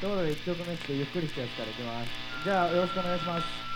ということで1曲目ちょっとゆっくりしたやつからいきます。じゃあよろしくお願いします。